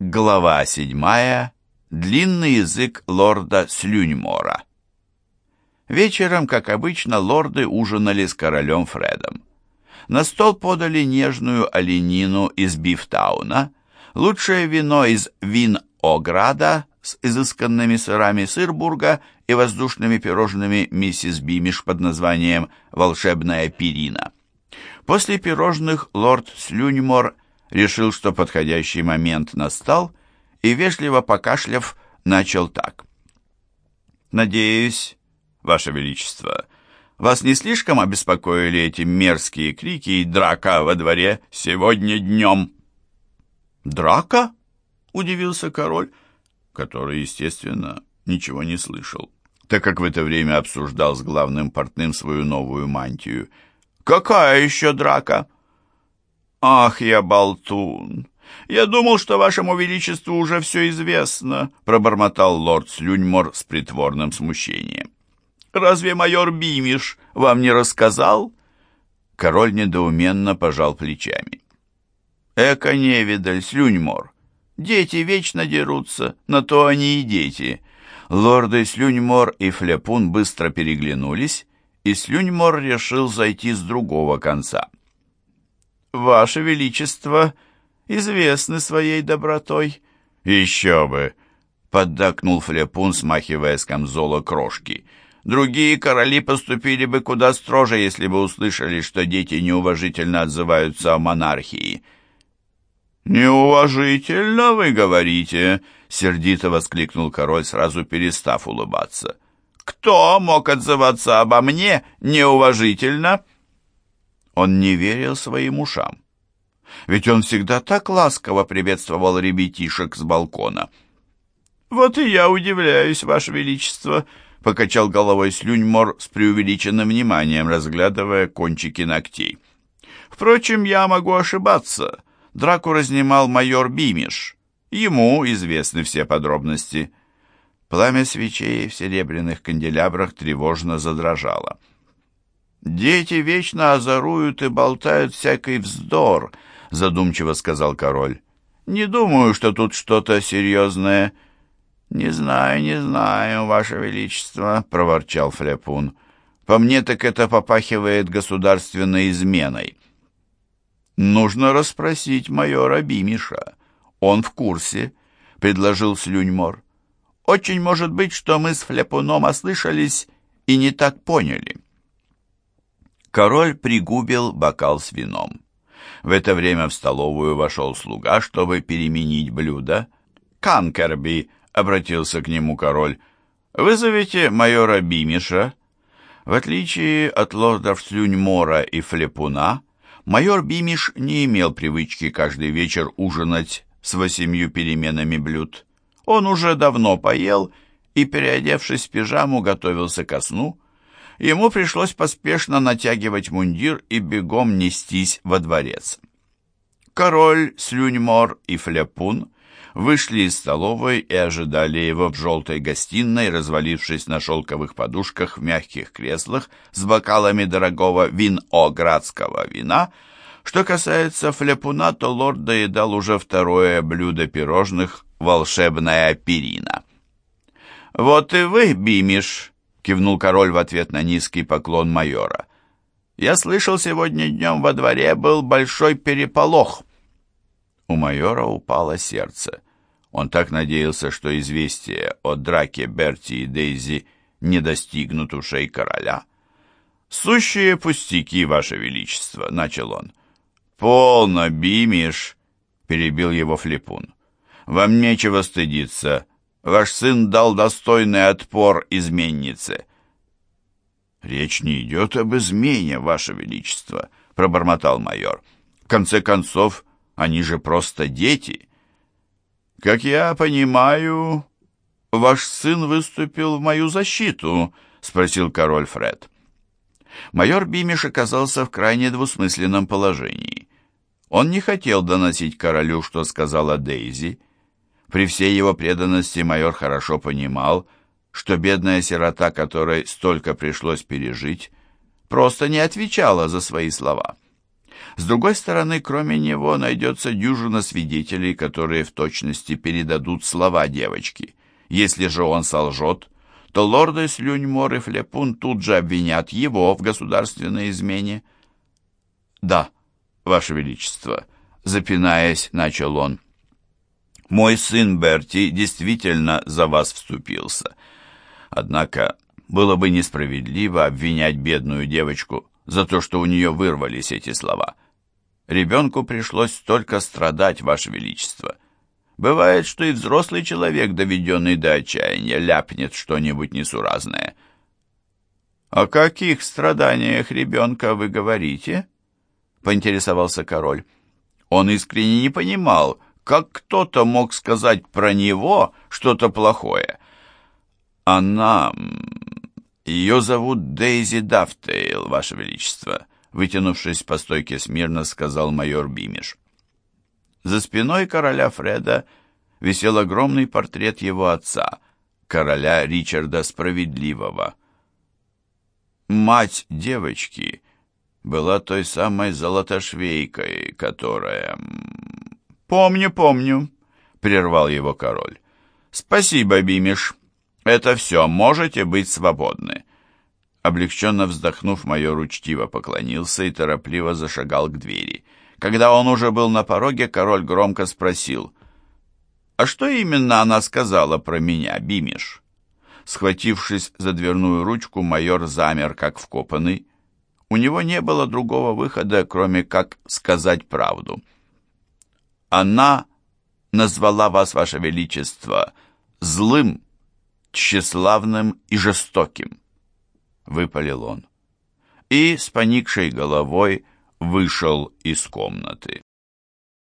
Глава седьмая. Длинный язык лорда Слюньмора. Вечером, как обычно, лорды ужинали с королем Фредом. На стол подали нежную оленину из Бифтауна, лучшее вино из Вин-Ограда с изысканными сырами Сырбурга и воздушными пирожными миссис Бимиш под названием «Волшебная перина». После пирожных лорд Слюньмор решил, что подходящий момент настал, и, вежливо покашляв, начал так. «Надеюсь, Ваше Величество, вас не слишком обеспокоили эти мерзкие крики и драка во дворе сегодня днем?» «Драка?» — удивился король, который, естественно, ничего не слышал, так как в это время обсуждал с главным портным свою новую мантию. «Какая еще драка?» «Ах, я болтун! Я думал, что вашему величеству уже все известно», пробормотал лорд Слюньмор с притворным смущением. «Разве майор Бимиш вам не рассказал?» Король недоуменно пожал плечами. «Эко невидаль, Слюньмор! Дети вечно дерутся, на то они и дети!» Лорды Слюньмор и Флепун быстро переглянулись, и Слюньмор решил зайти с другого конца. «Ваше Величество известны своей добротой». «Еще бы!» — поддакнул Флепун, смахивая с камзола крошки. «Другие короли поступили бы куда строже, если бы услышали, что дети неуважительно отзываются о монархии». «Неуважительно, вы говорите?» — сердито воскликнул король, сразу перестав улыбаться. «Кто мог отзываться обо мне неуважительно?» Он не верил своим ушам. Ведь он всегда так ласково приветствовал ребятишек с балкона. «Вот и я удивляюсь, Ваше Величество», — покачал головой Слюньмор с преувеличенным вниманием, разглядывая кончики ногтей. «Впрочем, я могу ошибаться. Драку разнимал майор Бимиш. Ему известны все подробности». Пламя свечей в серебряных канделябрах тревожно задрожало. «Дети вечно озоруют и болтают всякий вздор», — задумчиво сказал король. «Не думаю, что тут что-то серьезное». «Не знаю, не знаю, ваше величество», — проворчал Флепун. «По мне так это попахивает государственной изменой». «Нужно расспросить майора Бимиша. Он в курсе», — предложил Слюньмор. «Очень может быть, что мы с Флепуном ослышались и не так поняли». Король пригубил бокал с вином. В это время в столовую вошел слуга, чтобы переменить блюдо. «Канкерби», — обратился к нему король, — «вызовите майора Бимиша». В отличие от лордов Слюньмора и Флепуна, майор Бимиш не имел привычки каждый вечер ужинать с восемью переменами блюд. Он уже давно поел и, переодевшись в пижаму, готовился ко сну, ему пришлось поспешно натягивать мундир и бегом нестись во дворец. Король, Слюньмор и Фляпун вышли из столовой и ожидали его в желтой гостиной, развалившись на шелковых подушках в мягких креслах с бокалами дорогого вин-оградского вина. Что касается Фляпуна, то лорд доедал уже второе блюдо пирожных «Волшебная перина». «Вот и вы, Бимиш!» Кивнул король в ответ на низкий поклон майора. «Я слышал, сегодня днем во дворе был большой переполох». У майора упало сердце. Он так надеялся, что известие о драке Берти и Дейзи не достигнут ушей короля. «Сущие пустяки, ваше величество», — начал он. «Полно, Бимиш», — перебил его Флепун. «Вам нечего стыдиться. Ваш сын дал достойный отпор изменнице». «Речь не идет об измене, Ваше Величество», — пробормотал майор. «В конце концов, они же просто дети». «Как я понимаю, ваш сын выступил в мою защиту?» — спросил король Фред. Майор Бимиш оказался в крайне двусмысленном положении. Он не хотел доносить королю, что сказала Дейзи, — при всей его преданности майор хорошо понимал, что бедная сирота, которой столько пришлось пережить, просто не отвечала за свои слова. С другой стороны, кроме него найдется дюжина свидетелей, которые в точности передадут слова девочки. Если же он солжет, то лорды Слюньмор и Флепун тут же обвинят его в государственной измене. «Да, Ваше Величество», — запинаясь, начал он, — «мой сын Берти действительно за вас вступился. Однако было бы несправедливо обвинять бедную девочку за то, что у нее вырвались эти слова. Ребенку пришлось столько страдать, Ваше Величество. Бывает, что и взрослый человек, доведенный до отчаяния, ляпнет что-нибудь несуразное. «О каких страданиях ребенка вы говорите?» — поинтересовался король. Он искренне не понимал, как кто-то мог сказать про него что-то плохое. «Она... ее зовут Дейзи Дафтейл, Ваше Величество», вытянувшись по стойке смирно, сказал майор Бимиш. За спиной короля Фреда висел огромный портрет его отца, короля Ричарда Справедливого. Мать девочки была той самой золотошвейкой, которая... «Помню, помню», — прервал его король. «Спасибо, Бимиш. Это все, можете быть свободны». Облегченно вздохнув, майор учтиво поклонился и торопливо зашагал к двери. Когда он уже был на пороге, король громко спросил, «А что именно она сказала про меня, Бимиш?» Схватившись за дверную ручку, майор замер, как вкопанный. У него не было другого выхода, кроме как сказать правду. «Она назвала вас, ваше величество, злым, тщеславным и жестоким», — выпалил он. И с поникшей головой вышел из комнаты.